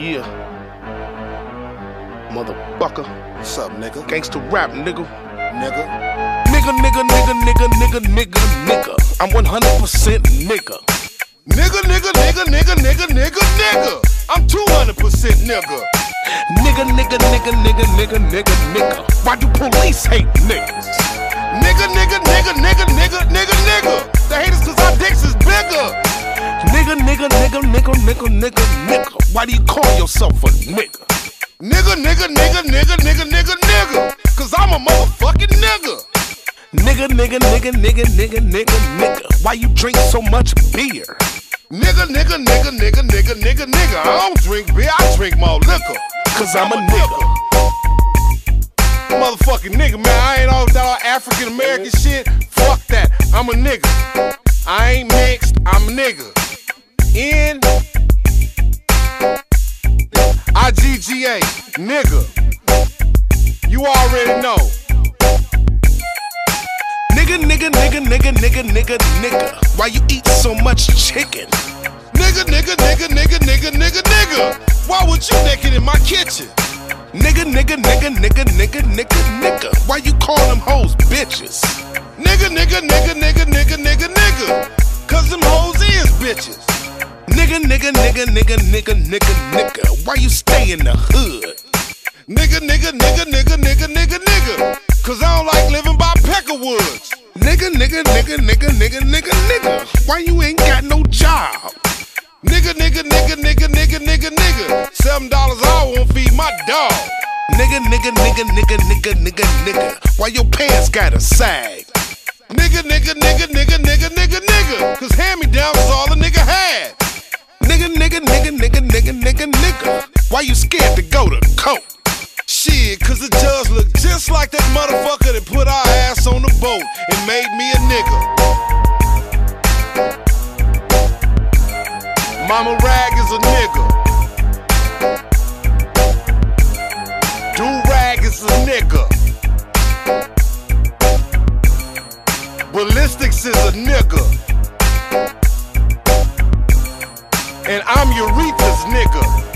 Yeah. Motherfucker. What's up, nigga? Gangsta rap, nigga. Nigga. Nigga, nigga, nigga, nigga, nigga, nigga, nigga. I'm 100% nigga. Nigga, nigga, nigga, nigga, nigga, nigga, nigga. I'm 200% nigga. Nigga, nigga, nigga, nigga, nigga, nigga, nigga. Why do police hate niggas? Nigga, nigga, nigga, nigga, nigga, nigga, nigga. They hate us cause our dicks is bigger. Nigga, nigga, nigga, nigga, nigga, nigga, nigga. Why do you call yourself a nigga? Nigga, nigga, nigga, nigga, nigga, nigga, nigga. Cause I'm a motherfucking nigga. Nigga, nigga, nigga, nigga, nigga, nigga, nigga. Why you drink so much beer? Nigga, nigga, nigga, nigga, nigga, nigga, nigga. I don't drink beer, I drink more liquor. Cause I'm a nigga. Motherfucking nigga, man. I ain't all that African American shit. Fuck that. I'm a nigga. I ain't mixed, I'm a nigga. In 38, nigga. You already know. Nigga, nigga, nigga, nigga, nigga, nigga, nigga. Why you eat so much chicken? Nigga, nigga, nigga, nigga, nigga, nigga, nigga. Why would you naked in my kitchen? Nigga, nigga, nigga, nigga, nigga, nigga, nigga. Why you call them hoes bitches? Nigga, nigga, nigga, nigga, nigga, nigga, nigga. Cause them hoes is bitches. Nigga, nigga, nigga, nigga, nigga, nigga, nigga. Why you stay in the hood? Nigga, nigga, nigga, nigga, nigga, nigga, nigga. Cause I don't like living by Peckerwoods. Nigga, nigga, nigga, nigga, nigga, nigga, nigga. Why you ain't got no job? Nigga, nigga, nigga, nigga, nigga, nigga, nigga. Seven dollars hour won't feed my dog. Nigga, nigga, nigga, nigga, nigga, nigga, nigga. Why your pants gotta sag? Nigga, nigga, nigga, nigga, nigga, nigga, to go to? Shit, cause it does look just like that motherfucker that put our ass on the boat and made me a nigga. Mama Rag is a nigga. Do Rag is a nigga. Ballistics is a nigga. And I'm Eureka's nigga.